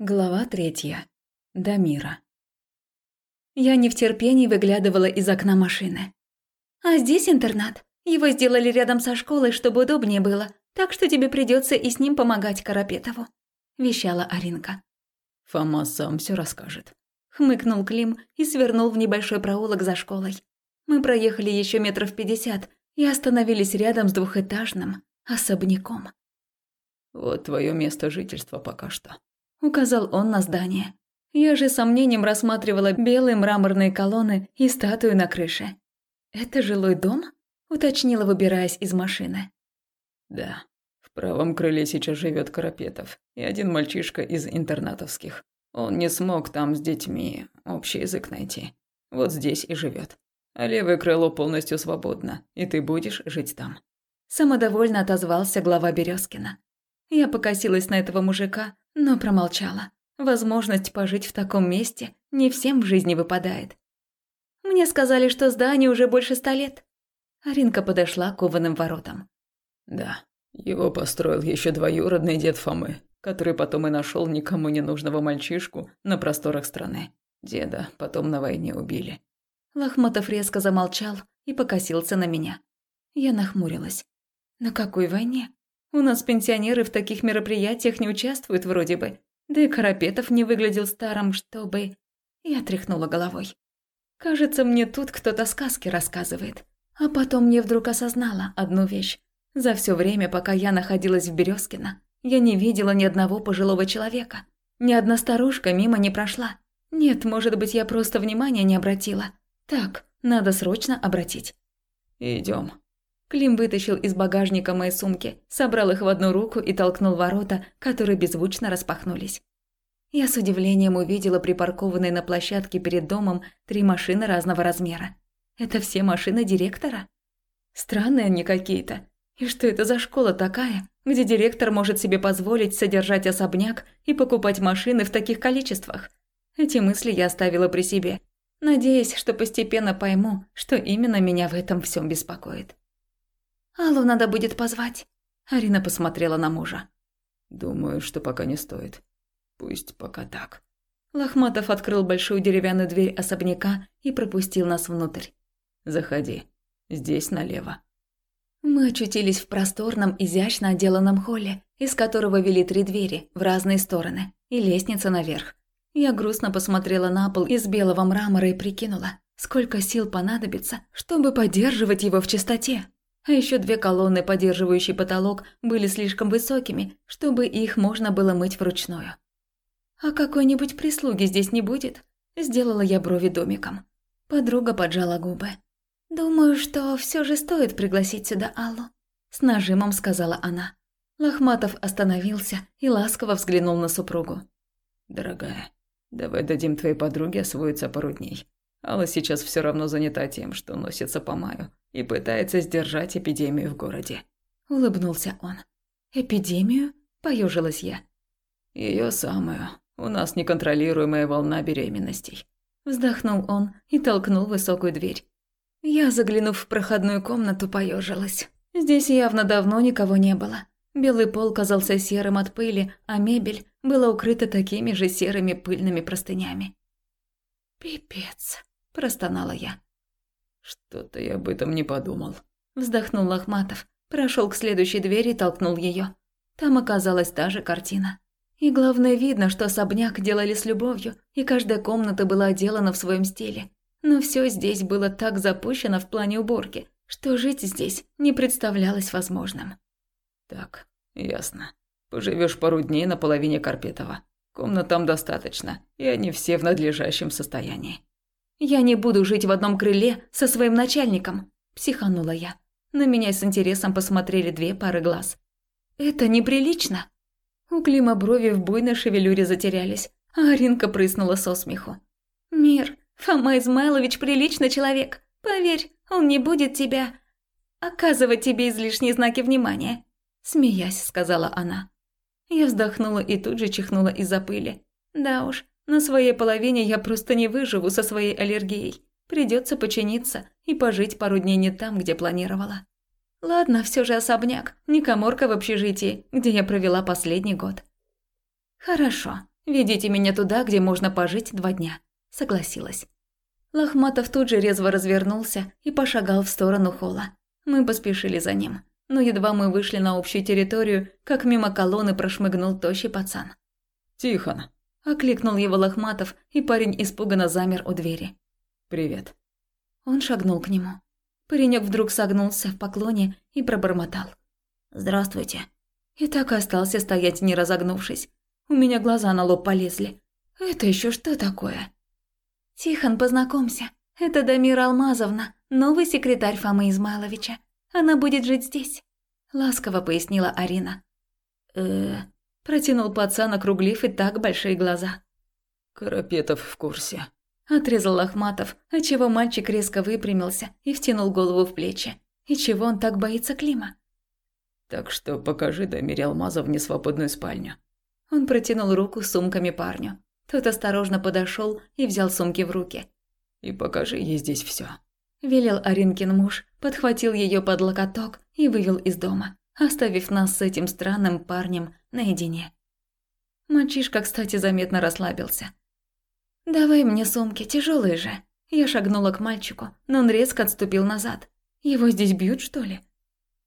Глава третья. Дамира. Я не в терпении выглядывала из окна машины. «А здесь интернат. Его сделали рядом со школой, чтобы удобнее было, так что тебе придется и с ним помогать Карапетову», – вещала Аринка. «Фома сам все расскажет», – хмыкнул Клим и свернул в небольшой проулок за школой. Мы проехали еще метров пятьдесят и остановились рядом с двухэтажным особняком. «Вот твое место жительства пока что», указал он на здание. Я же сомнением рассматривала белые мраморные колонны и статую на крыше. «Это жилой дом?» – уточнила, выбираясь из машины. «Да. В правом крыле сейчас живет Карапетов и один мальчишка из интернатовских. Он не смог там с детьми общий язык найти. Вот здесь и живет. А левое крыло полностью свободно, и ты будешь жить там». Самодовольно отозвался глава Березкина. Я покосилась на этого мужика, но промолчала. Возможность пожить в таком месте не всем в жизни выпадает. Мне сказали, что зданию уже больше ста лет. Аринка подошла к кованым воротам. Да, его построил еще двоюродный дед Фомы, который потом и нашел никому не нужного мальчишку на просторах страны. Деда потом на войне убили. Лохматов резко замолчал и покосился на меня. Я нахмурилась. На какой войне? У нас пенсионеры в таких мероприятиях не участвуют вроде бы. Да и Карапетов не выглядел старым, чтобы... Я тряхнула головой. Кажется, мне тут кто-то сказки рассказывает. А потом мне вдруг осознала одну вещь. За все время, пока я находилась в Березкино, я не видела ни одного пожилого человека. Ни одна старушка мимо не прошла. Нет, может быть, я просто внимания не обратила. Так, надо срочно обратить. Идем. Клим вытащил из багажника мои сумки, собрал их в одну руку и толкнул ворота, которые беззвучно распахнулись. Я с удивлением увидела припаркованные на площадке перед домом три машины разного размера. Это все машины директора? Странные они какие-то. И что это за школа такая, где директор может себе позволить содержать особняк и покупать машины в таких количествах? Эти мысли я оставила при себе, надеясь, что постепенно пойму, что именно меня в этом всем беспокоит. Аллу надо будет позвать. Арина посмотрела на мужа. Думаю, что пока не стоит. Пусть пока так. Лохматов открыл большую деревянную дверь особняка и пропустил нас внутрь. Заходи. Здесь налево. Мы очутились в просторном, изящно отделанном холле, из которого вели три двери в разные стороны и лестница наверх. Я грустно посмотрела на пол из белого мрамора и прикинула, сколько сил понадобится, чтобы поддерживать его в чистоте. А еще две колонны, поддерживающие потолок, были слишком высокими, чтобы их можно было мыть вручную. «А какой-нибудь прислуги здесь не будет?» Сделала я брови домиком. Подруга поджала губы. «Думаю, что все же стоит пригласить сюда Аллу», – с нажимом сказала она. Лохматов остановился и ласково взглянул на супругу. «Дорогая, давай дадим твоей подруге освоиться пару дней. Алла сейчас все равно занята тем, что носится по маю и пытается сдержать эпидемию в городе. Улыбнулся он. «Эпидемию?» – поежилась я. Ее самую. У нас неконтролируемая волна беременностей». Вздохнул он и толкнул высокую дверь. Я, заглянув в проходную комнату, поежилась. Здесь явно давно никого не было. Белый пол казался серым от пыли, а мебель была укрыта такими же серыми пыльными простынями. «Пипец», – простонала я. «Что-то я об этом не подумал», – вздохнул Лохматов, прошел к следующей двери и толкнул ее. Там оказалась та же картина. И главное, видно, что особняк делали с любовью, и каждая комната была отделана в своем стиле. Но все здесь было так запущено в плане уборки, что жить здесь не представлялось возможным. «Так, ясно. Поживешь пару дней на половине Карпетова. Комнат там достаточно, и они все в надлежащем состоянии. «Я не буду жить в одном крыле со своим начальником», – психанула я. На меня с интересом посмотрели две пары глаз. «Это неприлично». У Клима брови в буйной шевелюре затерялись, а Аринка прыснула со смеху. «Мир, Фома Измайлович приличный человек. Поверь, он не будет тебя... оказывать тебе излишние знаки внимания», – смеясь, сказала она. Я вздохнула и тут же чихнула из-за пыли. Да уж, на своей половине я просто не выживу со своей аллергией. Придется починиться и пожить пару дней не там, где планировала. Ладно, все же особняк, не коморка в общежитии, где я провела последний год. Хорошо, Ведите меня туда, где можно пожить два дня. Согласилась. Лохматов тут же резво развернулся и пошагал в сторону холла. Мы поспешили за ним. Но едва мы вышли на общую территорию, как мимо колонны прошмыгнул тощий пацан. «Тихон!» – окликнул его Лохматов, и парень испуганно замер у двери. «Привет». Он шагнул к нему. Паренек вдруг согнулся в поклоне и пробормотал. «Здравствуйте». И так остался стоять, не разогнувшись. У меня глаза на лоб полезли. «Это еще что такое?» «Тихон, познакомься. Это Дамира Алмазовна, новый секретарь Фомы Измайловича. Она будет жить здесь», – ласково пояснила Арина. э протянул пацан, округлив и так большие глаза. «Карапетов в курсе», Отрезал Ахматов, отчего мальчик резко выпрямился и втянул голову в плечи. И чего он так боится Клима? «Так что покажи Дамире Алмазовне свободную спальню». Он протянул руку с сумками парню. Тот осторожно подошел и взял сумки в руки. «И покажи ей здесь все. Велел Аринкин муж, подхватил ее под локоток и вывел из дома, оставив нас с этим странным парнем наедине. Мальчишка, кстати, заметно расслабился. «Давай мне сумки, тяжелые же». Я шагнула к мальчику, но он резко отступил назад. «Его здесь бьют, что ли?»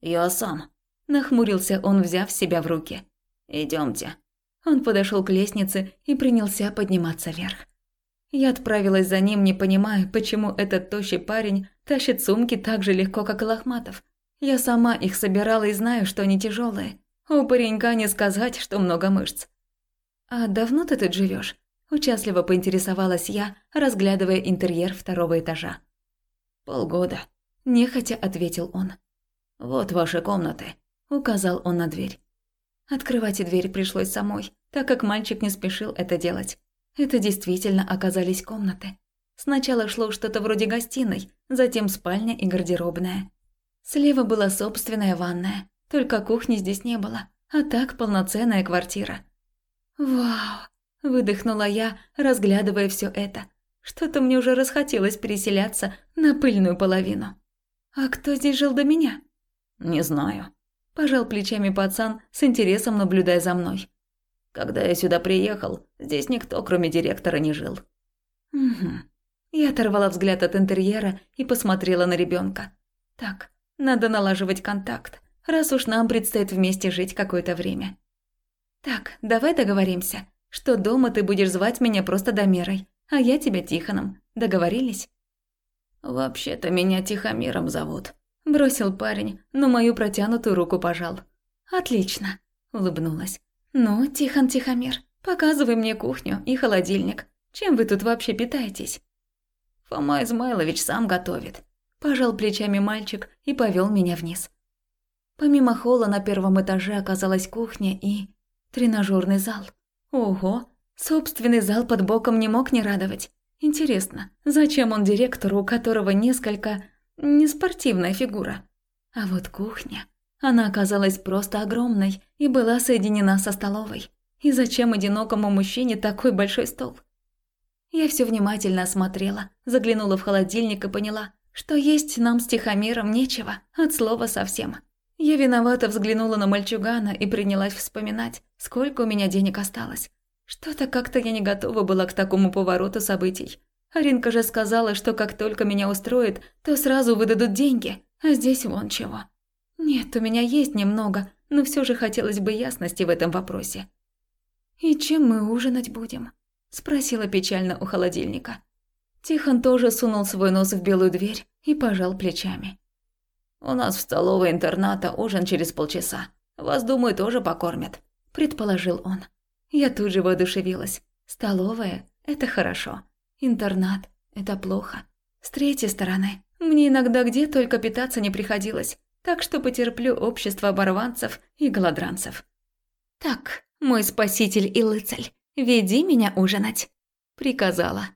«Я сам», – нахмурился он, взяв себя в руки. Идемте. Он подошел к лестнице и принялся подниматься вверх. Я отправилась за ним, не понимая, почему этот тощий парень тащит сумки так же легко, как и Лохматов. Я сама их собирала и знаю, что они тяжелые. У паренька не сказать, что много мышц. «А давно ты тут живешь? Участливо поинтересовалась я, разглядывая интерьер второго этажа. «Полгода», – нехотя ответил он. «Вот ваши комнаты», – указал он на дверь. Открывать дверь пришлось самой, так как мальчик не спешил это делать. Это действительно оказались комнаты. Сначала шло что-то вроде гостиной, затем спальня и гардеробная. Слева была собственная ванная, только кухни здесь не было, а так полноценная квартира. Вау! Выдохнула я, разглядывая все это. Что-то мне уже расхотелось переселяться на пыльную половину. «А кто здесь жил до меня?» «Не знаю», – пожал плечами пацан, с интересом наблюдая за мной. «Когда я сюда приехал, здесь никто, кроме директора, не жил». «Угу». Я оторвала взгляд от интерьера и посмотрела на ребенка. «Так, надо налаживать контакт, раз уж нам предстоит вместе жить какое-то время». «Так, давай договоримся что дома ты будешь звать меня просто Домерой, а я тебя Тихоном. Договорились?» «Вообще-то меня Тихомиром зовут», – бросил парень, но мою протянутую руку пожал. «Отлично», – улыбнулась. «Ну, Тихон Тихомир, показывай мне кухню и холодильник. Чем вы тут вообще питаетесь?» «Фома Измайлович сам готовит», – пожал плечами мальчик и повел меня вниз. Помимо холла на первом этаже оказалась кухня и тренажерный зал. Ого, собственный зал под боком не мог не радовать. Интересно, зачем он директору, у которого несколько... неспортивная фигура? А вот кухня... Она оказалась просто огромной и была соединена со столовой. И зачем одинокому мужчине такой большой стол? Я все внимательно осмотрела, заглянула в холодильник и поняла, что есть нам с Тихомиром нечего, от слова совсем. Я виновато взглянула на мальчугана и принялась вспоминать, сколько у меня денег осталось. Что-то как-то я не готова была к такому повороту событий. Аринка же сказала, что как только меня устроит, то сразу выдадут деньги, а здесь вон чего. Нет, у меня есть немного, но все же хотелось бы ясности в этом вопросе. «И чем мы ужинать будем?» – спросила печально у холодильника. Тихон тоже сунул свой нос в белую дверь и пожал плечами. У нас в столовой интерната ужин через полчаса. Вас, думаю, тоже покормят», – предположил он. Я тут же воодушевилась. Столовая – это хорошо. Интернат – это плохо. С третьей стороны, мне иногда где только питаться не приходилось, так что потерплю общество оборванцев и голодранцев. «Так, мой спаситель и лыцарь, веди меня ужинать», – приказала.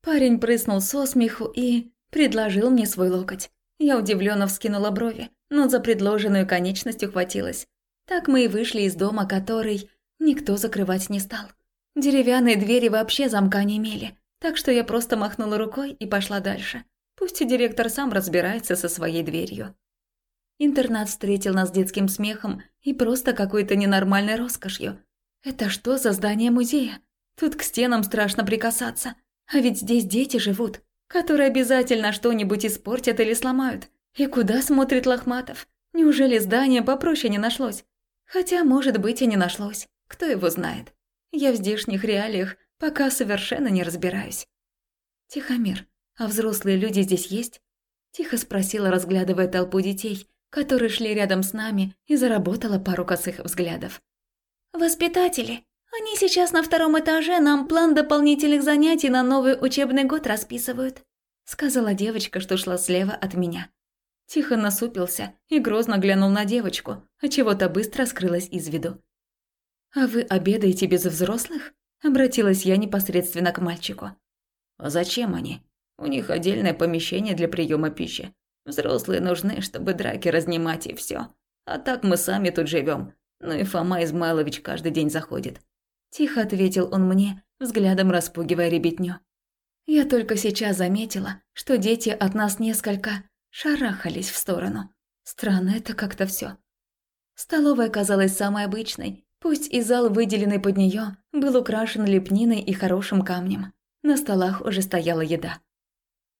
Парень прыснул со смеху и предложил мне свой локоть. Я удивленно вскинула брови, но за предложенную конечность ухватилась. Так мы и вышли из дома, который никто закрывать не стал. Деревянные двери вообще замка не имели, так что я просто махнула рукой и пошла дальше. Пусть и директор сам разбирается со своей дверью. Интернат встретил нас детским смехом и просто какой-то ненормальной роскошью. Это что за здание музея? Тут к стенам страшно прикасаться. А ведь здесь дети живут, которые обязательно что-нибудь испортят или сломают. И куда смотрит Лохматов? Неужели здание попроще не нашлось? Хотя, может быть, и не нашлось. Кто его знает? Я в здешних реалиях пока совершенно не разбираюсь. Тихомир, а взрослые люди здесь есть? Тихо спросила, разглядывая толпу детей, которые шли рядом с нами, и заработала пару косых взглядов. «Воспитатели. Они сейчас на втором этаже нам план дополнительных занятий на новый учебный год расписывают», сказала девочка, что шла слева от меня. Тихо насупился и грозно глянул на девочку, а чего-то быстро скрылась из виду. «А вы обедаете без взрослых?» Обратилась я непосредственно к мальчику. «А зачем они? У них отдельное помещение для приема пищи. Взрослые нужны, чтобы драки разнимать и все. А так мы сами тут живем. Ну и Фома Измайлович каждый день заходит. Тихо ответил он мне, взглядом распугивая ребятню. Я только сейчас заметила, что дети от нас несколько шарахались в сторону. Странно это как-то все. Столовая казалась самой обычной, пусть и зал, выделенный под нее, был украшен лепниной и хорошим камнем. На столах уже стояла еда.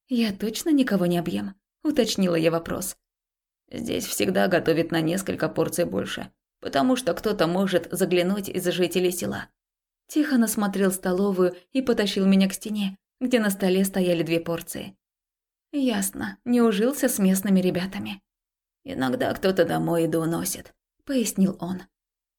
«Я точно никого не объем?» – уточнила я вопрос. «Здесь всегда готовят на несколько порций больше, потому что кто-то может заглянуть из жителей села». Тихо осмотрел столовую и потащил меня к стене, где на столе стояли две порции. Ясно, не ужился с местными ребятами. «Иногда кто-то домой еду уносит», – пояснил он.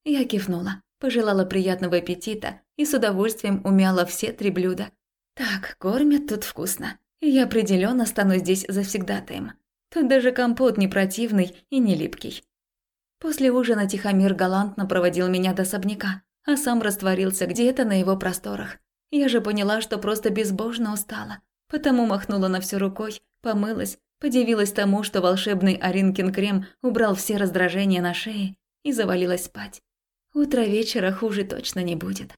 Я кивнула, пожелала приятного аппетита и с удовольствием умяла все три блюда. Так, кормят тут вкусно. Я определенно стану здесь завсегдатаем. Тут даже компот не противный и не липкий. После ужина Тихомир галантно проводил меня до особняка, а сам растворился где-то на его просторах. Я же поняла, что просто безбожно устала, потому махнула на всю рукой, помылась, подивилась тому, что волшебный Аринкин крем убрал все раздражения на шее и завалилась спать. Утро вечера хуже точно не будет.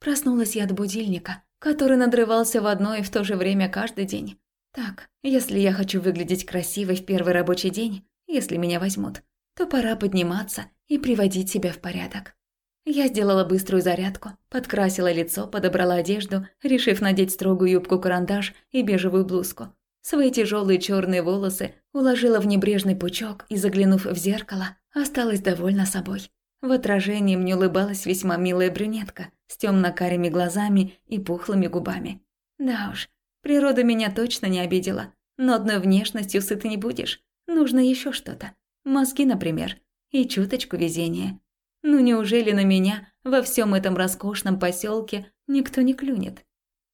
Проснулась я от будильника, который надрывался в одно и в то же время каждый день. Так, если я хочу выглядеть красивой в первый рабочий день, если меня возьмут, то пора подниматься и приводить себя в порядок. Я сделала быструю зарядку, подкрасила лицо, подобрала одежду, решив надеть строгую юбку-карандаш и бежевую блузку. Свои тяжелые черные волосы уложила в небрежный пучок и, заглянув в зеркало, осталась довольна собой. В отражении мне улыбалась весьма милая брюнетка с темно-карими глазами и пухлыми губами. Да уж, природа меня точно не обидела, но одной внешностью сыт не будешь. Нужно еще что-то. Мозги, например, и чуточку везения. Ну неужели на меня во всем этом роскошном поселке никто не клюнет?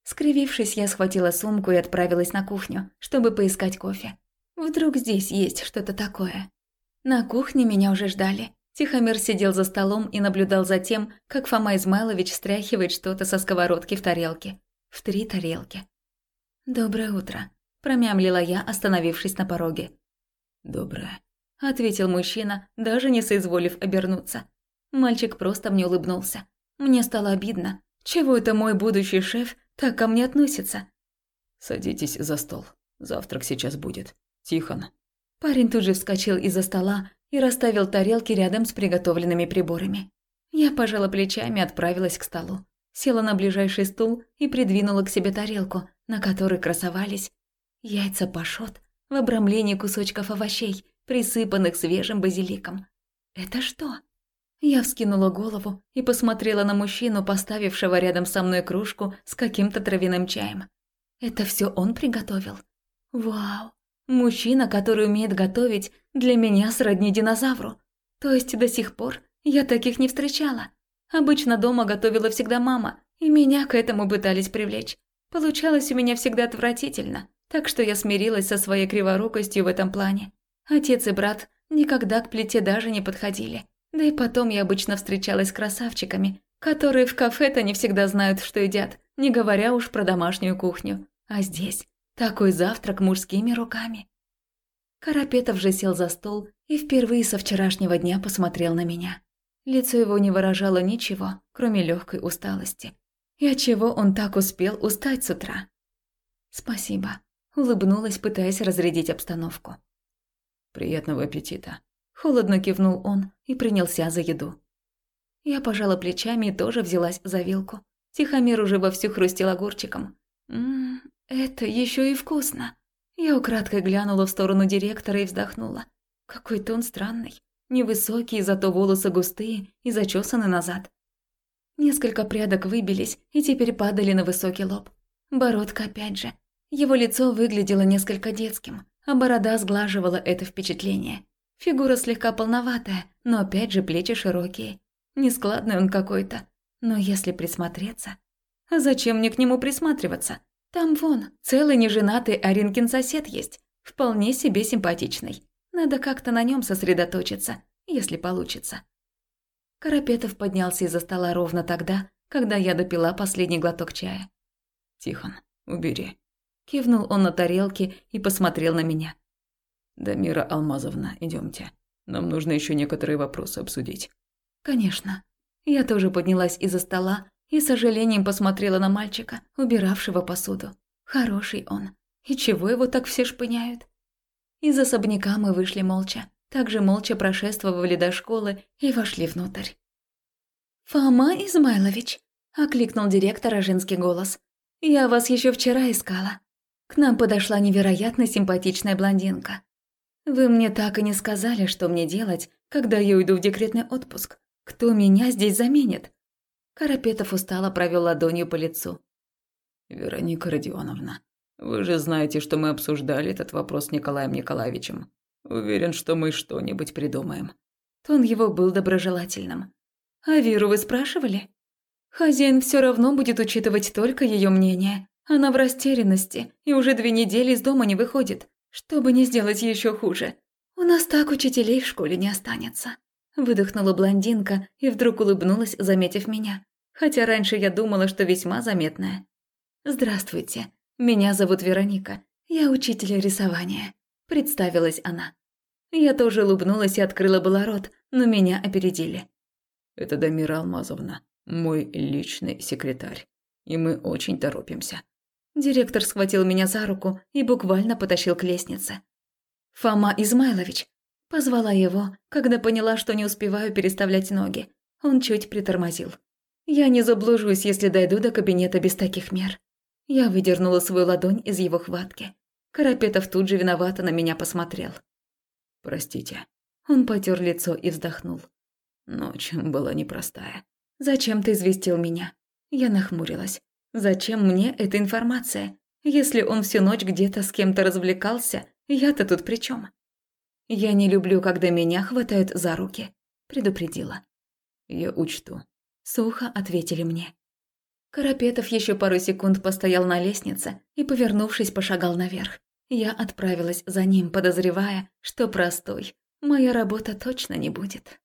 Скривившись, я схватила сумку и отправилась на кухню, чтобы поискать кофе. Вдруг здесь есть что-то такое. На кухне меня уже ждали. Тихомир сидел за столом и наблюдал за тем, как Фома Измайлович стряхивает что-то со сковородки в тарелке. В три тарелки. «Доброе утро», – промямлила я, остановившись на пороге. «Доброе», – ответил мужчина, даже не соизволив обернуться. Мальчик просто мне улыбнулся. Мне стало обидно. Чего это мой будущий шеф так ко мне относится? «Садитесь за стол. Завтрак сейчас будет. Тихон». Парень тут же вскочил из-за стола и расставил тарелки рядом с приготовленными приборами. Я пожала плечами и отправилась к столу. Села на ближайший стул и придвинула к себе тарелку, на которой красовались яйца пашот в обрамлении кусочков овощей, присыпанных свежим базиликом. «Это что?» Я вскинула голову и посмотрела на мужчину, поставившего рядом со мной кружку с каким-то травяным чаем. Это все он приготовил? Вау! Мужчина, который умеет готовить, для меня сродни динозавру. То есть до сих пор я таких не встречала. Обычно дома готовила всегда мама, и меня к этому пытались привлечь. Получалось у меня всегда отвратительно, так что я смирилась со своей криворукостью в этом плане. Отец и брат никогда к плите даже не подходили. Да и потом я обычно встречалась с красавчиками, которые в кафе-то не всегда знают, что едят, не говоря уж про домашнюю кухню. А здесь такой завтрак мужскими руками. Карапетов же сел за стол и впервые со вчерашнего дня посмотрел на меня. Лицо его не выражало ничего, кроме легкой усталости. И от чего он так успел устать с утра? «Спасибо», – улыбнулась, пытаясь разрядить обстановку. «Приятного аппетита», Холодно кивнул он и принялся за еду. Я пожала плечами и тоже взялась за вилку. Тихомир уже вовсю хрустел огурчиком. Ммм, это еще и вкусно. Я украдкой глянула в сторону директора и вздохнула. Какой-то он странный. Невысокий, зато волосы густые и зачесаны назад. Несколько прядок выбились и теперь падали на высокий лоб. Бородка опять же. Его лицо выглядело несколько детским, а борода сглаживала это впечатление. Фигура слегка полноватая, но опять же плечи широкие. Нескладный он какой-то. Но если присмотреться... Зачем мне к нему присматриваться? Там вон, целый неженатый Аринкин сосед есть. Вполне себе симпатичный. Надо как-то на нем сосредоточиться, если получится. Карапетов поднялся из-за стола ровно тогда, когда я допила последний глоток чая. «Тихон, убери». Кивнул он на тарелке и посмотрел на меня. «Дамира Алмазовна, идемте. Нам нужно еще некоторые вопросы обсудить». «Конечно». Я тоже поднялась из-за стола и с сожалением посмотрела на мальчика, убиравшего посуду. Хороший он. И чего его так все шпыняют? Из особняка мы вышли молча. Также молча прошествовали до школы и вошли внутрь. «Фома Измайлович», – окликнул директора женский голос. «Я вас еще вчера искала». К нам подошла невероятно симпатичная блондинка. «Вы мне так и не сказали, что мне делать, когда я уйду в декретный отпуск. Кто меня здесь заменит?» Карапетов устало провел ладонью по лицу. «Вероника Родионовна, вы же знаете, что мы обсуждали этот вопрос с Николаем Николаевичем. Уверен, что мы что-нибудь придумаем». Тон его был доброжелательным. «А Виру вы спрашивали?» «Хозяин все равно будет учитывать только ее мнение. Она в растерянности и уже две недели из дома не выходит, чтобы не сделать еще хуже. У нас так учителей в школе не останется». Выдохнула блондинка и вдруг улыбнулась, заметив меня. Хотя раньше я думала, что весьма заметная. «Здравствуйте, меня зовут Вероника. Я учитель рисования», – представилась она. Я тоже улыбнулась и открыла было рот, но меня опередили. «Это Дамира Алмазовна, мой личный секретарь, и мы очень торопимся». Директор схватил меня за руку и буквально потащил к лестнице. «Фома Измайлович!» Позвала его, когда поняла, что не успеваю переставлять ноги. Он чуть притормозил. «Я не заблужусь, если дойду до кабинета без таких мер». Я выдернула свою ладонь из его хватки. Карапетов тут же виновато на меня посмотрел. «Простите». Он потер лицо и вздохнул. Ночь была непростая. «Зачем ты известил меня?» Я нахмурилась. «Зачем мне эта информация? Если он всю ночь где-то с кем-то развлекался, я-то тут при чем? «Я не люблю, когда меня хватают за руки», – предупредила. «Я учту», – сухо ответили мне. Карапетов еще пару секунд постоял на лестнице и, повернувшись, пошагал наверх. Я отправилась за ним, подозревая, что простой. Моя работа точно не будет.